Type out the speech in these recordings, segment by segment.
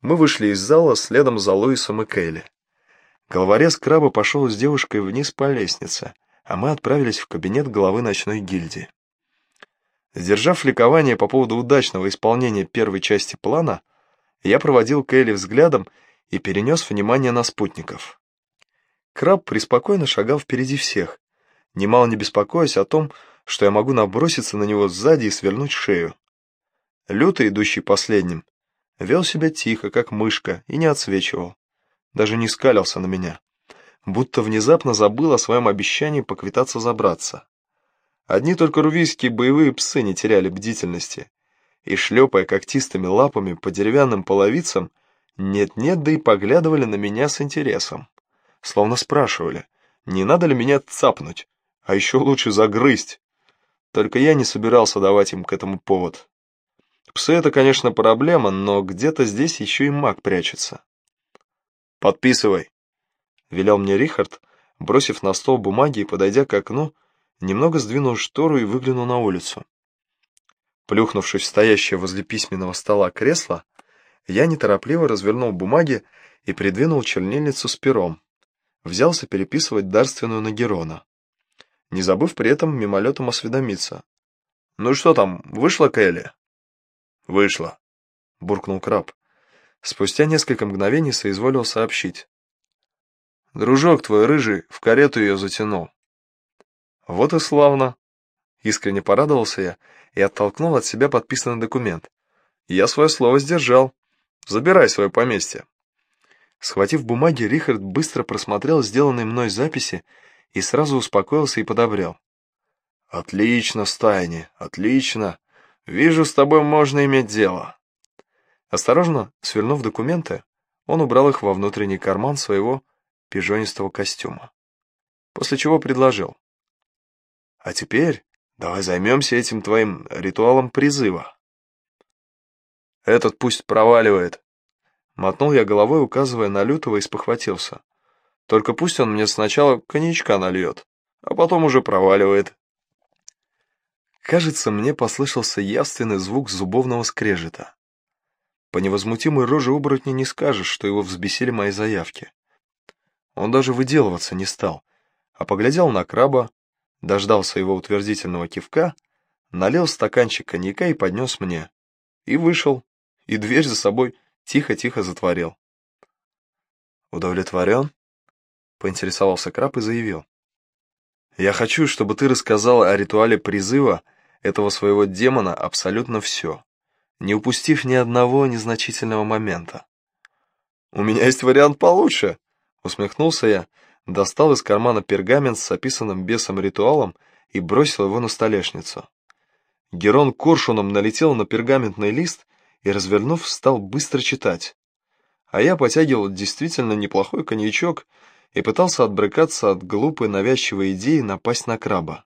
Мы вышли из зала следом за Луисом и Кейли. Головорез краба пошел с девушкой вниз по лестнице, а мы отправились в кабинет главы ночной гильдии. Сдержав ликование по поводу удачного исполнения первой части плана, я проводил Кейли взглядом и перенес внимание на спутников. Краб преспокойно шагал впереди всех, немало не беспокоясь о том, что я могу наброситься на него сзади и свернуть шею. Лютый, идущий последним, вел себя тихо, как мышка, и не отсвечивал. Даже не скалился на меня. Будто внезапно забыл о своем обещании поквитаться забраться. Одни только рувийские боевые псы не теряли бдительности, и, шлепая когтистыми лапами по деревянным половицам, нет-нет, да и поглядывали на меня с интересом. Словно спрашивали, не надо ли меня цапнуть, а еще лучше загрызть. Только я не собирался давать им к этому повод. Псы — это, конечно, проблема, но где-то здесь еще и маг прячется. «Подписывай», — велел мне Рихард, бросив на стол бумаги и, подойдя к окну, немного сдвинул штору и выглянул на улицу. Плюхнувшись в стоящее возле письменного стола кресло, я неторопливо развернул бумаги и придвинул чернильницу с пером. Взялся переписывать дарственную на Герона, не забыв при этом мимолетом осведомиться. «Ну что там, вышла Кэлли?» «Вышла», — буркнул краб. Спустя несколько мгновений соизволил сообщить. «Дружок твой рыжий в карету ее затянул». «Вот и славно!» Искренне порадовался я и оттолкнул от себя подписанный документ. «Я свое слово сдержал. Забирай свое поместье». Схватив бумаги, Рихард быстро просмотрел сделанные мной записи и сразу успокоился и подобрел. «Отлично, Стайни, отлично. Вижу, с тобой можно иметь дело». Осторожно, свернув документы, он убрал их во внутренний карман своего пижонистого костюма. После чего предложил. «А теперь давай займемся этим твоим ритуалом призыва». «Этот пусть проваливает», — мотнул я головой, указывая на Лютого, и спохватился. «Только пусть он мне сначала коньячка нальет, а потом уже проваливает». Кажется, мне послышался явственный звук зубовного скрежета. По невозмутимой роже оборотня не скажешь, что его взбесили мои заявки. Он даже выделываться не стал, а поглядел на краба, дождался его утвердительного кивка, налил стаканчик коньяка и поднес мне. И вышел, и дверь за собой тихо-тихо затворил. «Удовлетворен?» — поинтересовался краб и заявил. «Я хочу, чтобы ты рассказал о ритуале призыва этого своего демона абсолютно все, не упустив ни одного незначительного момента. «У меня есть вариант получше», — усмехнулся я, достал из кармана пергамент с описанным бесом ритуалом и бросил его на столешницу. Герон коршуном налетел на пергаментный лист и, развернув, стал быстро читать. А я потягивал действительно неплохой коньячок и пытался отбрыкаться от глупой навязчивой идеи напасть на краба.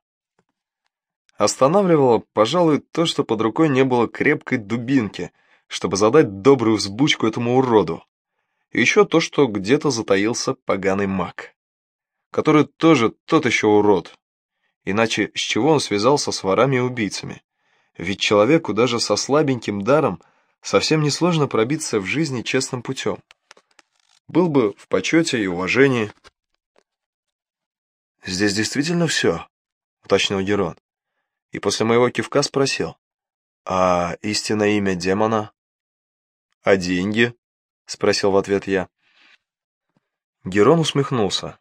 Останавливало, пожалуй, то, что под рукой не было крепкой дубинки, чтобы задать добрую взбучку этому уроду. И еще то, что где-то затаился поганый маг, который тоже тот еще урод. Иначе с чего он связался с ворами и убийцами? Ведь человеку даже со слабеньким даром совсем несложно пробиться в жизни честным путем. Был бы в почете и уважении. «Здесь действительно все?» — уточнил Герон и после моего кивка спросил. «А истинное имя демона?» «А деньги?» — спросил в ответ я. Герон усмехнулся.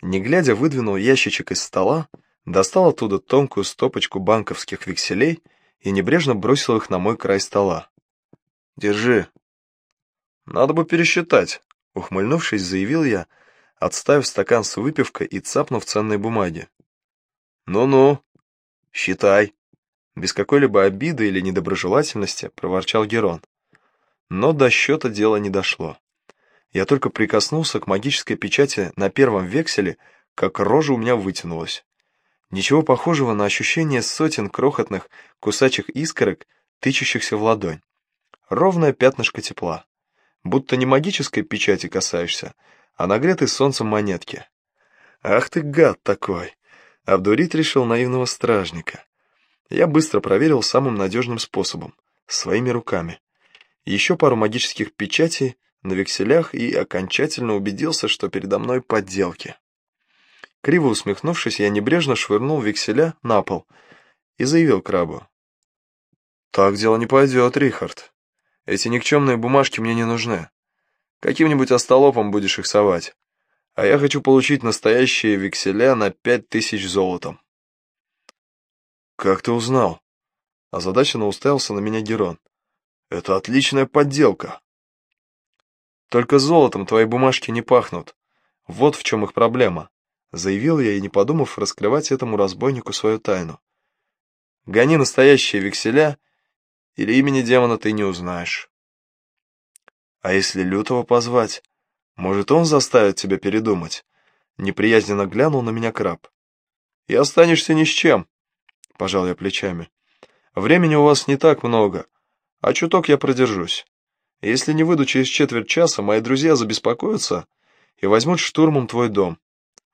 Не глядя, выдвинул ящичек из стола, достал оттуда тонкую стопочку банковских векселей и небрежно бросил их на мой край стола. «Держи». «Надо бы пересчитать», — ухмыльнувшись, заявил я, отставив стакан с выпивкой и цапнув ценные бумаги. «Ну-ну», «Считай». Без какой-либо обиды или недоброжелательности проворчал Герон. Но до счета дело не дошло. Я только прикоснулся к магической печати на первом векселе, как рожа у меня вытянулась. Ничего похожего на ощущение сотен крохотных кусачих искорок, тычущихся в ладонь. Ровное пятнышко тепла. Будто не магической печати касаешься, а нагретой солнцем монетки. Ах ты гад такой! Обдурить решил наивного стражника. Я быстро проверил самым надежным способом, своими руками. еще пару магических печатей на векселях и окончательно убедился, что передо мной подделки. Криво усмехнувшись, я небрежно швырнул векселя на пол и заявил крабу. «Так дело не пойдет, Рихард. Эти никчемные бумажки мне не нужны. Каким-нибудь остолопом будешь их совать. А я хочу получить настоящие векселя на пять тысяч золотом». «Как ты узнал?» Озадаченно уставился на меня Герон. «Это отличная подделка». «Только золотом твои бумажки не пахнут. Вот в чем их проблема», — заявил я и, не подумав, раскрывать этому разбойнику свою тайну. «Гони настоящие векселя, или имени демона ты не узнаешь». «А если Лютого позвать? Может, он заставит тебя передумать?» Неприязненно глянул на меня краб. «И останешься ни с чем», — пожал я плечами. «Времени у вас не так много, а чуток я продержусь. Если не выйду через четверть часа, мои друзья забеспокоятся и возьмут штурмом твой дом.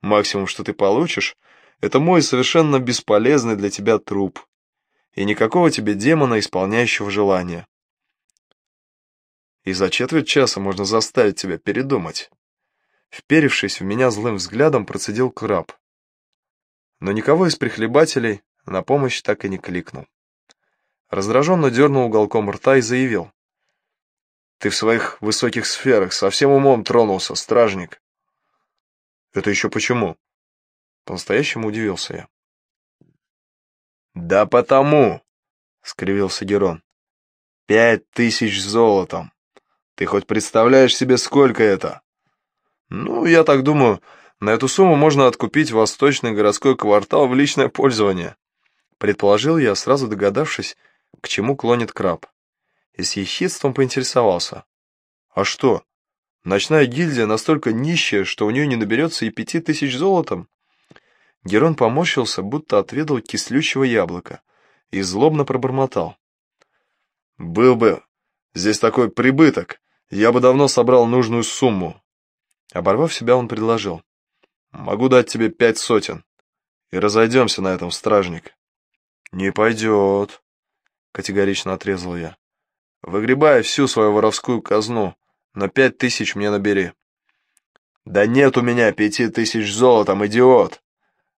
Максимум, что ты получишь, это мой совершенно бесполезный для тебя труп. И никакого тебе демона, исполняющего желания. И за четверть часа можно заставить тебя передумать. Вперевшись в меня злым взглядом, процедил краб. Но никого из прихлебателей на помощь так и не кликнул. Раздраженно дернул уголком рта и заявил. «Ты в своих высоких сферах совсем умом тронулся, стражник». «Это еще почему?» По-настоящему удивился я. «Да потому!» — скривился Герон. «Пять тысяч золотом! Ты хоть представляешь себе, сколько это?» «Ну, я так думаю, на эту сумму можно откупить восточный городской квартал в личное пользование», предположил я, сразу догадавшись, к чему клонит краб. И с ехидством поинтересовался. «А что, ночная гильдия настолько нищая, что у нее не наберется и пяти тысяч золотом?» Герон поморщился, будто отведал кислющего яблока, и злобно пробормотал. «Был бы здесь такой прибыток, я бы давно собрал нужную сумму». Оборвав себя, он предложил. «Могу дать тебе пять сотен, и разойдемся на этом, стражник». «Не пойдет», — категорично отрезал я. «Выгребай всю свою воровскую казну, но пять тысяч мне набери». «Да нет у меня пяти тысяч золотом, идиот!» —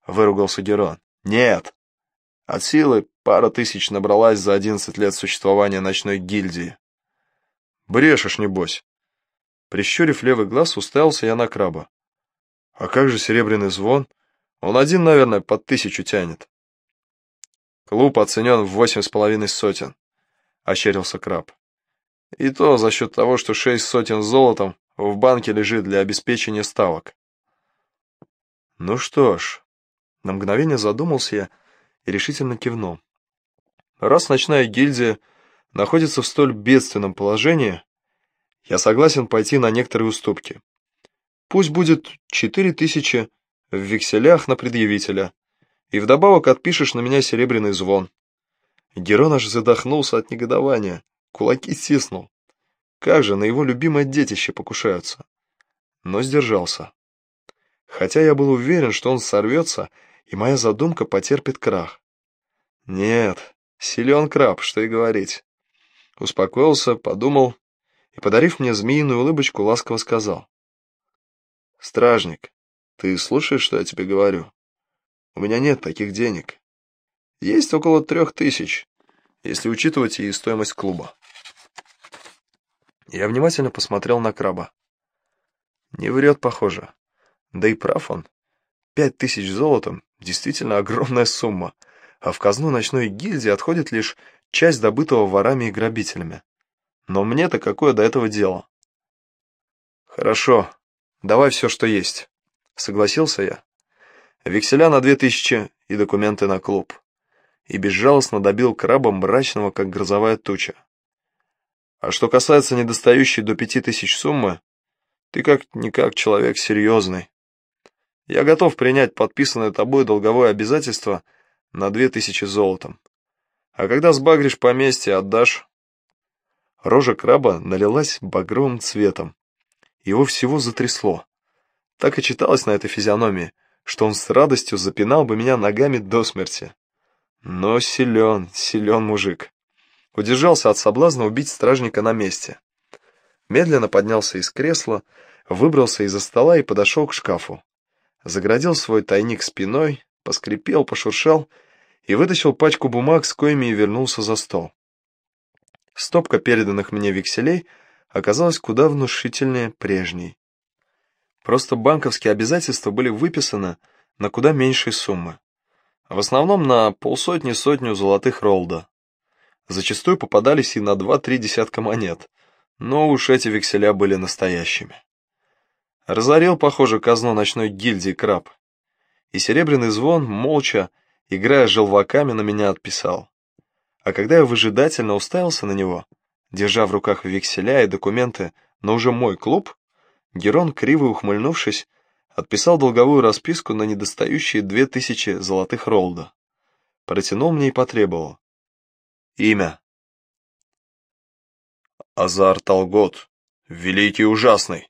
выругался Герон. «Нет! От силы пара тысяч набралась за одиннадцать лет существования ночной гильдии». «Брешешь, небось!» Прищурив левый глаз, уставился я на краба. «А как же серебряный звон? Он один, наверное, под тысячу тянет». «Клуб оценен в восемь с половиной сотен», — ощерился краб. «И то за счет того, что шесть сотен золотом в банке лежит для обеспечения ставок». «Ну что ж, на мгновение задумался я и решительно кивнул. Раз ночная гильдия находится в столь бедственном положении, я согласен пойти на некоторые уступки. Пусть будет четыре тысячи в векселях на предъявителя, и вдобавок отпишешь на меня серебряный звон. Герон аж задохнулся от негодования, кулаки стиснул. Как же на его любимое детище покушаются. Но сдержался. Хотя я был уверен, что он сорвется и моя задумка потерпит крах. Нет, силен краб, что и говорить. Успокоился, подумал и, подарив мне змеиную улыбочку, ласково сказал. «Стражник, ты слушаешь, что я тебе говорю? У меня нет таких денег. Есть около трех тысяч, если учитывать и стоимость клуба». Я внимательно посмотрел на краба. Не врет, похоже. Да и прав он. Пять тысяч золотом – действительно огромная сумма, а в казну ночной гильдии отходит лишь часть добытого ворами и грабителями. Но мне-то какое до этого дело? Хорошо, давай все, что есть. Согласился я. Векселя на две тысячи и документы на клуб. И безжалостно добил краба мрачного, как грозовая туча. А что касается недостающей до пяти тысяч суммы, ты как-никак человек серьезный. Я готов принять подписанное тобой долговое обязательство на две тысячи золотом. А когда сбагришь поместье, отдашь. Рожа краба налилась багровым цветом. Его всего затрясло. Так и читалось на этой физиономии, что он с радостью запинал бы меня ногами до смерти. Но силен, силен мужик. удержался от соблазна убить стражника на месте. Медленно поднялся из кресла, выбрался из-за стола и подошел к шкафу. Заградил свой тайник спиной, поскрипел, пошуршал и вытащил пачку бумаг, с коими и вернулся за стол. Стопка переданных мне векселей оказалась куда внушительнее прежней. Просто банковские обязательства были выписаны на куда меньшие суммы. В основном на полсотни-сотню золотых ролда. Зачастую попадались и на два-три десятка монет, но уж эти векселя были настоящими. Разорил, похоже, казну ночной гильдии краб. И серебряный звон, молча, играя желваками, на меня отписал. А когда я выжидательно уставился на него, держа в руках векселя и документы на уже мой клуб, Герон, криво ухмыльнувшись, отписал долговую расписку на недостающие две тысячи золотых ролда. Протянул мне и потребовал. Имя. Азар Талгот, великий ужасный.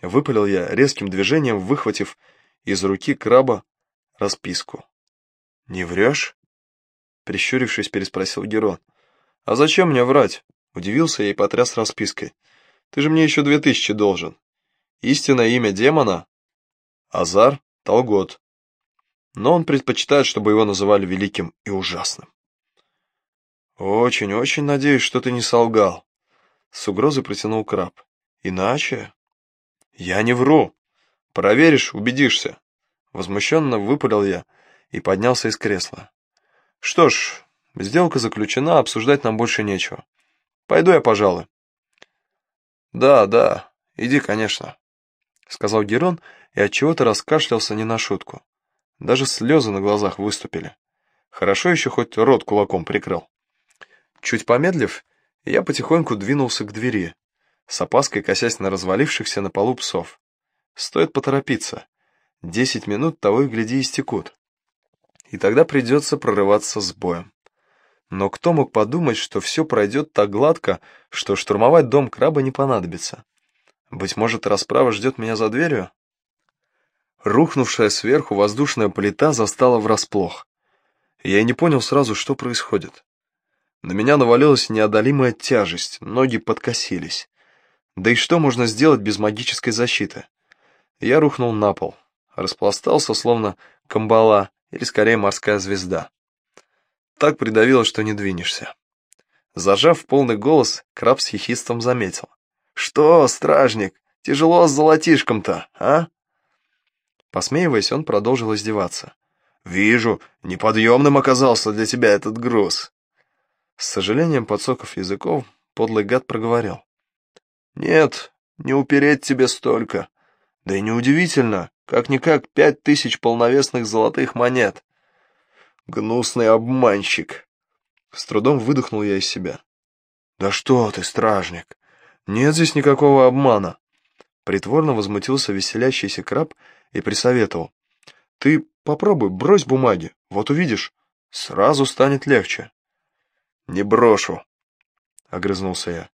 Выпалил я, резким движением выхватив из руки краба расписку. «Не врешь?» Прищурившись, переспросил Герон. «А зачем мне врать?» Удивился я и потряс распиской. «Ты же мне еще две тысячи должен. Истинное имя демона — Азар Талгот. Но он предпочитает, чтобы его называли великим и ужасным». «Очень-очень надеюсь, что ты не солгал», — с угрозой протянул краб. «Иначе...» «Я не вру. Проверишь, убедишься». Возмущенно выпалил я и поднялся из кресла. «Что ж, сделка заключена, обсуждать нам больше нечего. Пойду я, пожалуй». «Да, да, иди, конечно», — сказал Герон и отчего-то раскашлялся не на шутку. Даже слезы на глазах выступили. Хорошо еще хоть рот кулаком прикрыл. Чуть помедлив, я потихоньку двинулся к двери, с опаской косясь на развалившихся на полу псов. Стоит поторопиться. Десять минут того и гляди истекут. И тогда придется прорываться с боем. Но кто мог подумать, что все пройдет так гладко, что штурмовать дом краба не понадобится? Быть может, расправа ждет меня за дверью? Рухнувшая сверху воздушная плита застала врасплох. Я и не понял сразу, что происходит. На меня навалилась неодолимая тяжесть, ноги подкосились. Да и что можно сделать без магической защиты? Я рухнул на пол, распластался, словно камбала, или скорее морская звезда. Так придавило, что не двинешься. Зажав полный голос, краб с хихистом заметил. «Что, стражник, тяжело с золотишком-то, а?» Посмеиваясь, он продолжил издеваться. «Вижу, неподъемным оказался для тебя этот груз». С сожалением, подсоков языков, подлый гад проговорил. Нет, не упереть тебе столько. Да и неудивительно, как-никак пять тысяч полновесных золотых монет. Гнусный обманщик. С трудом выдохнул я из себя. Да что ты, стражник, нет здесь никакого обмана. Притворно возмутился веселящийся краб и присоветовал. Ты попробуй, брось бумаги, вот увидишь, сразу станет легче. Не брошу, огрызнулся я.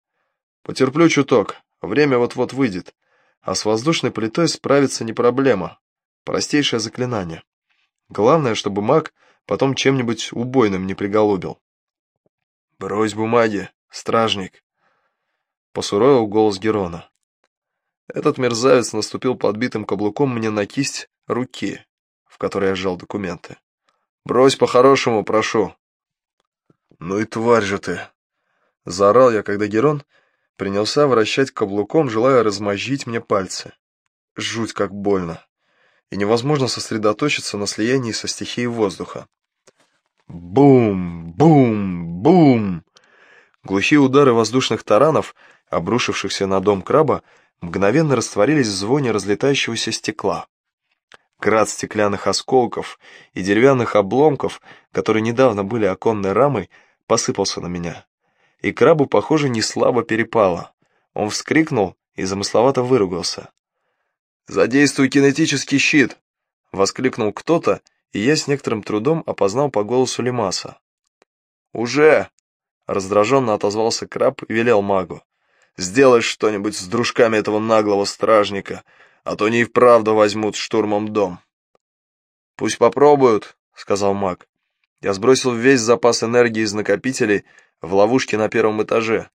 Потерплю чуток, время вот-вот выйдет. А с воздушной плитой справиться не проблема. Простейшее заклинание. Главное, чтобы маг потом чем-нибудь убойным не приголубил. «Брось бумаги, стражник!» Посуровил голос Герона. Этот мерзавец наступил подбитым каблуком мне на кисть руки, в которой я сжал документы. «Брось по-хорошему, прошу!» «Ну и тварь же ты!» Заорал я, когда Герон принялся вращать каблуком, желая размозжить мне пальцы. Жуть как больно. И невозможно сосредоточиться на слиянии со стихией воздуха. Бум! Бум! Бум! Глухие удары воздушных таранов, обрушившихся на дом краба, мгновенно растворились в звоне разлетающегося стекла. Град стеклянных осколков и деревянных обломков, которые недавно были оконной рамой, посыпался на меня и крабу, похоже, не слабо перепало. Он вскрикнул и замысловато выругался. «Задействуй кинетический щит!» — воскликнул кто-то, и я с некоторым трудом опознал по голосу Лимаса. «Уже!» — раздраженно отозвался краб и велел магу. «Сделай что-нибудь с дружками этого наглого стражника, а то не и вправду возьмут штурмом дом». «Пусть попробуют», — сказал маг. Я сбросил весь запас энергии из накопителей в ловушке на первом этаже.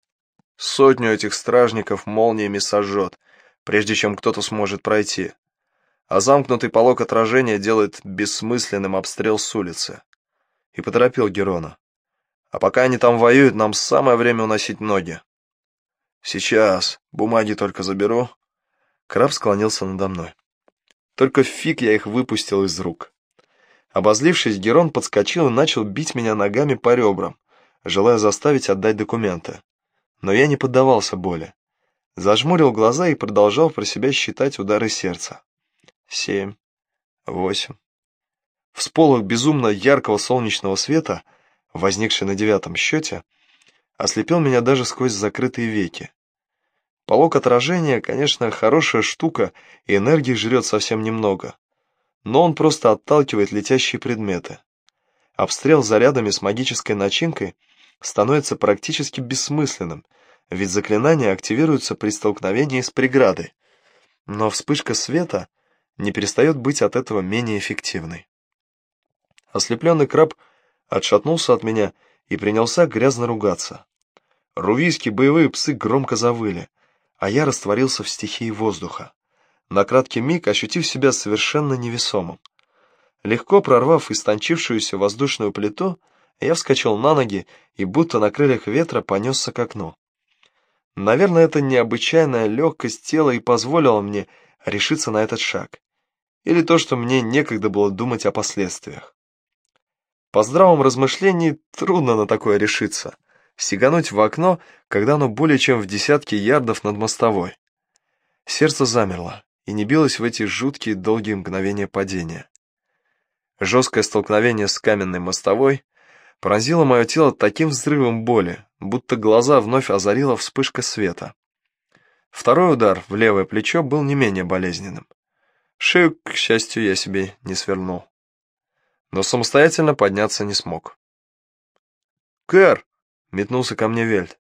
Сотню этих стражников молниями сожжет, прежде чем кто-то сможет пройти. А замкнутый полог отражения делает бессмысленным обстрел с улицы. И поторопил Герона. А пока они там воюют, нам самое время уносить ноги. Сейчас, бумаги только заберу. Краб склонился надо мной. Только фиг я их выпустил из рук. Обозлившись, Герон подскочил и начал бить меня ногами по ребрам, желая заставить отдать документы. Но я не поддавался боли. Зажмурил глаза и продолжал про себя считать удары сердца. Семь, восемь. Всполох безумно яркого солнечного света, возникший на девятом счете, ослепил меня даже сквозь закрытые веки. Полок отражения, конечно, хорошая штука, и энергии жрет совсем немного. Но он просто отталкивает летящие предметы. Обстрел зарядами с магической начинкой становится практически бессмысленным, ведь заклинания активируются при столкновении с преградой. Но вспышка света не перестает быть от этого менее эффективной. Ослепленный краб отшатнулся от меня и принялся грязно ругаться. Рувийские боевые псы громко завыли, а я растворился в стихии воздуха, на краткий миг ощутив себя совершенно невесомым. Легко прорвав истончившуюся воздушную плиту, я вскочил на ноги и будто на крыльях ветра понесся к окну. Наверное, эта необычайная легкость тела и позволила мне решиться на этот шаг. Или то, что мне некогда было думать о последствиях. По здравом размышлении трудно на такое решиться. Сигануть в окно, когда оно более чем в десятке ярдов над мостовой. Сердце замерло и не билось в эти жуткие долгие мгновения падения. Жесткое столкновение с каменной мостовой поразило мое тело таким взрывом боли, будто глаза вновь озарила вспышка света. Второй удар в левое плечо был не менее болезненным. Шею, к счастью, я себе не свернул. Но самостоятельно подняться не смог. «Кэр!» — метнулся ко мне Вельт.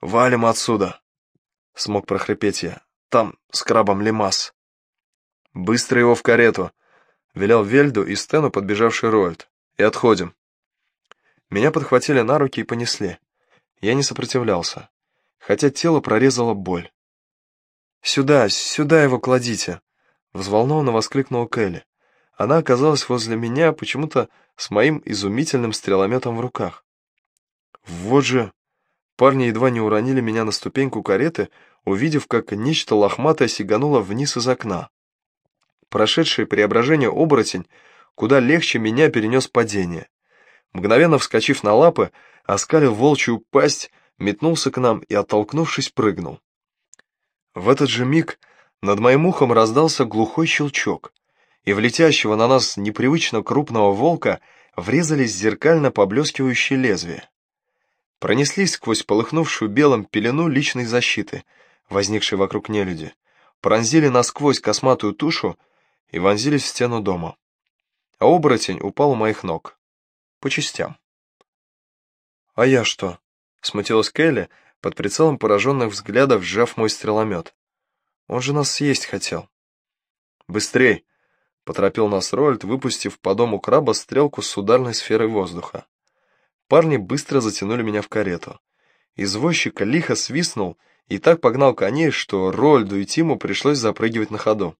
«Валим отсюда!» — смог прохрипеть я. «Там с крабом Лимас». «Быстро его в карету!» — велел Вельду и Стену подбежавший Роальд. «И отходим». Меня подхватили на руки и понесли. Я не сопротивлялся, хотя тело прорезало боль. «Сюда, сюда его кладите!» — взволнованно воскликнула Келли. Она оказалась возле меня почему-то с моим изумительным стрелометом в руках. Вот же! Парни едва не уронили меня на ступеньку кареты, увидев, как нечто лохматое сигануло вниз из окна. Прошедший преображение оборотень куда легче меня перенес падение. Мгновенно вскочив на лапы, оскалив волчью пасть, метнулся к нам и, оттолкнувшись, прыгнул. В этот же миг над моим ухом раздался глухой щелчок, и в летящего на нас непривычно крупного волка врезались зеркально поблескивающие лезвия. Пронеслись сквозь полыхнувшую белым пелену личной защиты, возникшей вокруг нелюди, пронзили насквозь косматую тушу и вонзились в стену дома. А оборотень упал у моих ног по частям. «А я что?» — смутилась Келли, под прицелом пораженных взглядов сжав мой стреломет. «Он же нас съесть хотел». «Быстрей!» — поторопил нас Рольд, выпустив по дому краба стрелку с ударной сферой воздуха. Парни быстро затянули меня в карету. Извозчик лихо свистнул и так погнал коней, что Рольду и Тиму пришлось запрыгивать на ходу.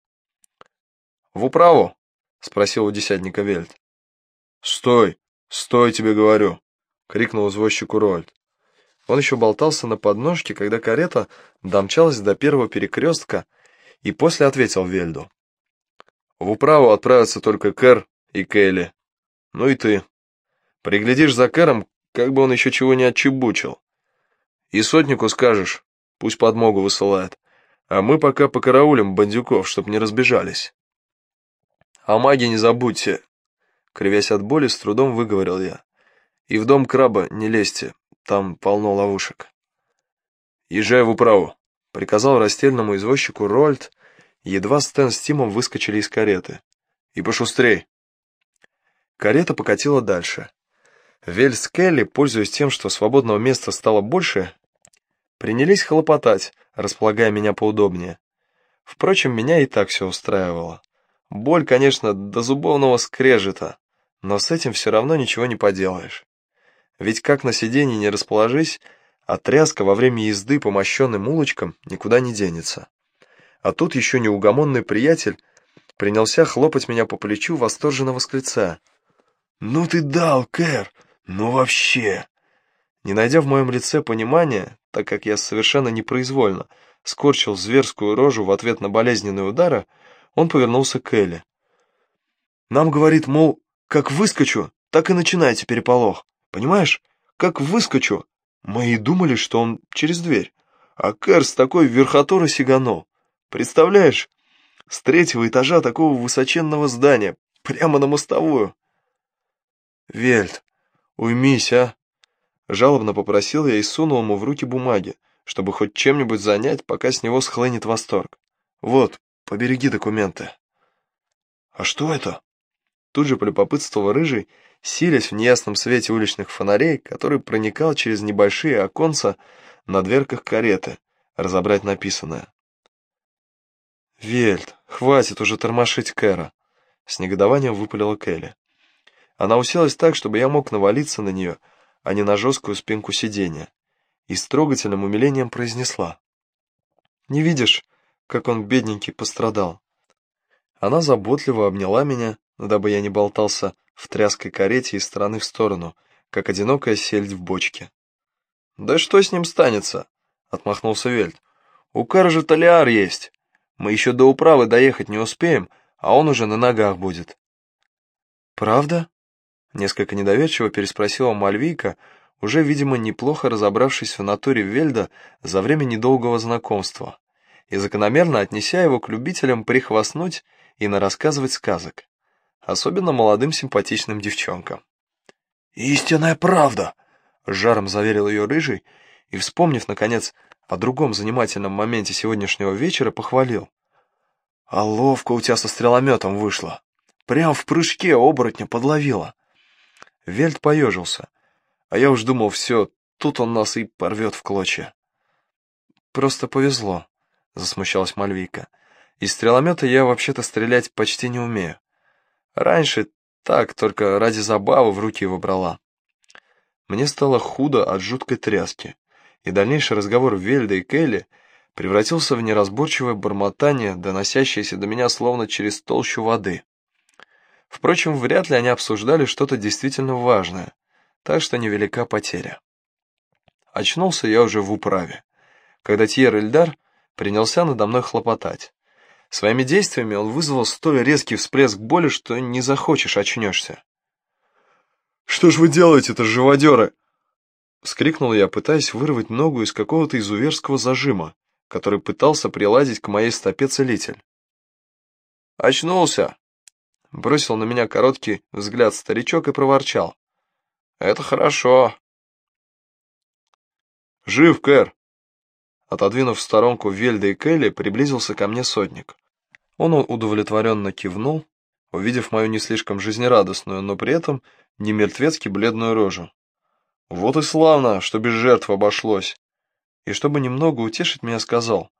«В управу?» — спросил у десятника Вельт. «Стой!» «Стой, тебе говорю!» — крикнул извозчику Рольд. Он еще болтался на подножке, когда карета домчалась до первого перекрестка, и после ответил Вельду. «В управу отправятся только Кэр и Келли. Ну и ты. Приглядишь за Кэром, как бы он еще чего не отчебучил. И сотнику скажешь, пусть подмогу высылает, а мы пока покараулим бандюков, чтоб не разбежались. А маги не забудьте, Кривясь от боли, с трудом выговорил я. «И в дом краба не лезьте, там полно ловушек». «Езжай в управу», — приказал растельному извозчику Рольд, едва Стэн с Тимом выскочили из кареты. «И пошустрей». Карета покатила дальше. Вель с Келли, пользуясь тем, что свободного места стало больше, принялись хлопотать, располагая меня поудобнее. Впрочем, меня и так все устраивало. Боль, конечно, до зубовного скрежета, но с этим все равно ничего не поделаешь. Ведь как на сиденье не расположись, а тряска во время езды по мощенным улочкам никуда не денется. А тут еще неугомонный приятель принялся хлопать меня по плечу, восторженно восклицая. «Ну ты дал, Кэр! Ну вообще!» Не найдя в моем лице понимания, так как я совершенно непроизвольно скорчил зверскую рожу в ответ на болезненные удары, он повернулся к Элли. «Нам, говорит, мол, как выскочу, так и начинайте переполох. Понимаешь? Как выскочу. Мы и думали, что он через дверь. А Кэр с такой верхотуры сиганул. Представляешь? С третьего этажа такого высоченного здания, прямо на мостовую. Вельт, уймись, а? Жалобно попросил я и сунул ему в руки бумаги, чтобы хоть чем-нибудь занять, пока с него схлынет восторг. Вот, побереги документы. А что это? Тут же полюбопытствовал Рыжий, силясь в неясном свете уличных фонарей, который проникал через небольшие оконца на дверках кареты, разобрать написанное. «Вельт, хватит уже тормошить Кэра!» С негодованием выпалила Келли. Она уселась так, чтобы я мог навалиться на нее, а не на жесткую спинку сиденья, и с трогательным умилением произнесла. «Не видишь, как он бедненький пострадал?» Она заботливо обняла меня, дабы я не болтался в тряской карете из стороны в сторону, как одинокая сельдь в бочке. «Да что с ним станется?» — отмахнулся Вельт. «У Кара же Толиар есть. Мы еще до управы доехать не успеем, а он уже на ногах будет». «Правда?» — несколько недоверчиво переспросила Мальвийка, уже, видимо, неплохо разобравшись в натуре Вельда за время недолгого знакомства, и закономерно отнеся его к любителям прихвастнуть и нарассказывать сказок особенно молодым симпатичным девчонкам. «Истинная правда!» — жаром заверил ее Рыжий и, вспомнив, наконец, о другом занимательном моменте сегодняшнего вечера, похвалил. «А ловко у тебя со стрелометом вышло. Прям в прыжке оборотня подловила». Вельт поежился, а я уж думал, все, тут он нас и порвет в клочья. «Просто повезло», — засмущалась Мальвийка. «Из стреломета я вообще-то стрелять почти не умею. Раньше так, только ради забавы в руки его брала. Мне стало худо от жуткой тряски, и дальнейший разговор Вельда и Келли превратился в неразборчивое бормотание, доносящееся до меня словно через толщу воды. Впрочем, вряд ли они обсуждали что-то действительно важное, так что невелика потеря. Очнулся я уже в управе, когда Тьер Эльдар принялся надо мной хлопотать. Своими действиями он вызвал столь резкий всплеск боли, что не захочешь, очнешься. «Что ж вы делаете-то, живодеры?» Скрикнул я, пытаясь вырвать ногу из какого-то изуверского зажима, который пытался приладить к моей стопе целитель. «Очнулся!» Бросил на меня короткий взгляд старичок и проворчал. «Это хорошо!» «Жив, Кэр!» Отодвинув в сторонку Вельда и Келли, приблизился ко мне сотник. Он удовлетворенно кивнул, увидев мою не слишком жизнерадостную, но при этом не мертвецки бледную рожу. Вот и славно, что без жертв обошлось. И чтобы немного утешить меня, сказал,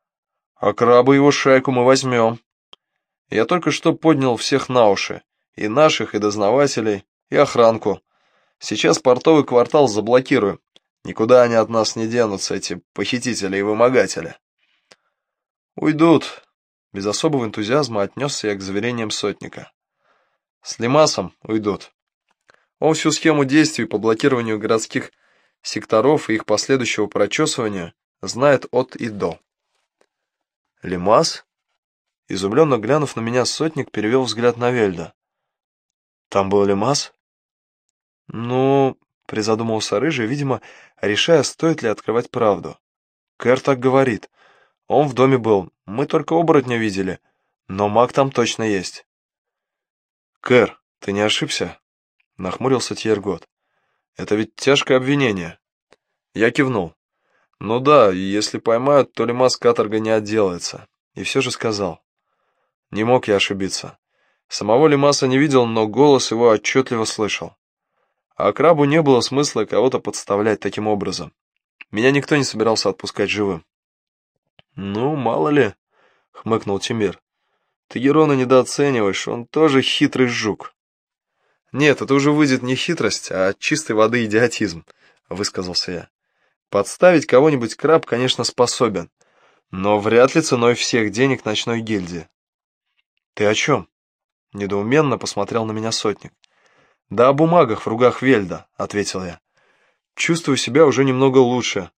«А краба его шайку мы возьмем». Я только что поднял всех на уши, и наших, и дознавателей, и охранку. Сейчас портовый квартал заблокируем. Никуда они от нас не денутся, эти похитители и вымогатели. Уйдут, без особого энтузиазма отнесся я к заверениям сотника. С Лимасом уйдут. Он всю схему действий по блокированию городских секторов и их последующего прочесывания знает от и до. Лимас? Изумленно глянув на меня, сотник перевел взгляд на Вельда. Там был Лимас? Ну, призадумался Рыжий, видимо, решая, стоит ли открывать правду. Кэр так говорит. Он в доме был, мы только оборотня видели, но маг там точно есть. Кэр, ты не ошибся? Нахмурился Тьергот. Это ведь тяжкое обвинение. Я кивнул. Ну да, если поймают, то Лимас каторга не отделается. И все же сказал. Не мог я ошибиться. Самого Лимаса не видел, но голос его отчетливо слышал. А крабу не было смысла кого-то подставлять таким образом. Меня никто не собирался отпускать живым. «Ну, мало ли», — хмыкнул Тимир. «Ты Герона недооцениваешь, он тоже хитрый жук». «Нет, это уже выйдет не хитрость, а чистой воды идиотизм», — высказался я. «Подставить кого-нибудь краб, конечно, способен, но вряд ли ценой всех денег ночной гильдии». «Ты о чем?» — недоуменно посмотрел на меня сотник. «Да о бумагах в ругах Вельда», — ответил я. «Чувствую себя уже немного лучше.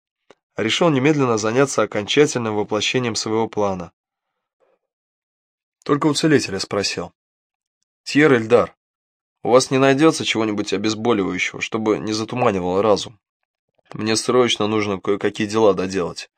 Решил немедленно заняться окончательным воплощением своего плана. Только у целителя спросил. «Тьер Эльдар, у вас не найдется чего-нибудь обезболивающего, чтобы не затуманивало разум? Мне срочно нужно кое-какие дела доделать».